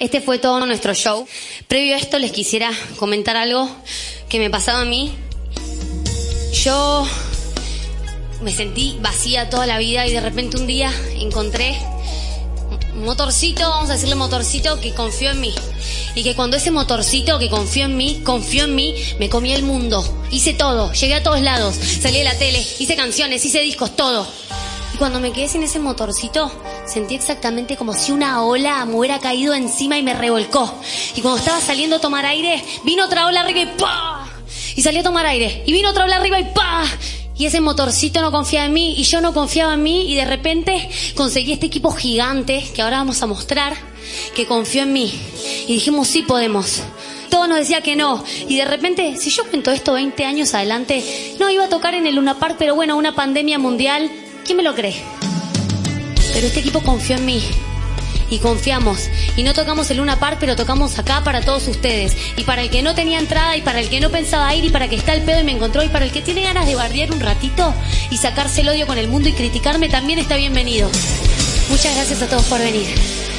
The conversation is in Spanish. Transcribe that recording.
Este fue todo nuestro show. Previo a esto les quisiera comentar algo que me pasaba a mí. Yo me sentí vacía toda la vida y de repente un día encontré un motorcito, vamos a decirle motorcito, que confió en mí. Y que cuando ese motorcito que confió en mí, confió en mí, me comí el mundo. Hice todo, llegué a todos lados, salí de la tele, hice canciones, hice discos, todo. Y cuando me quedé sin ese motorcito, sentí exactamente como si una ola me hubiera caído encima y me revolcó. Y cuando estaba saliendo a tomar aire, vino otra ola arriba y ¡pa! Y salí a tomar aire. Y vino otra ola arriba y ¡pa! Y ese motorcito no confiaba en mí y yo no confiaba en mí y de repente conseguí este equipo gigante que ahora vamos a mostrar que confió en mí. Y dijimos, sí podemos. Todo nos decía que no. Y de repente, si yo cuento esto 20 años adelante, no iba a tocar en el Luna Park, pero bueno, una pandemia mundial, ¿quién me lo cree? Pero este equipo confió en mí y confiamos. Y no tocamos el Luna Park, pero tocamos acá para todos ustedes. Y para el que no tenía entrada, y para el que no pensaba ir, y para el que está el pedo y me encontró, y para el que tiene ganas de bardear un ratito y sacarse el odio con el mundo y criticarme, también está bienvenido. Muchas gracias a todos por venir.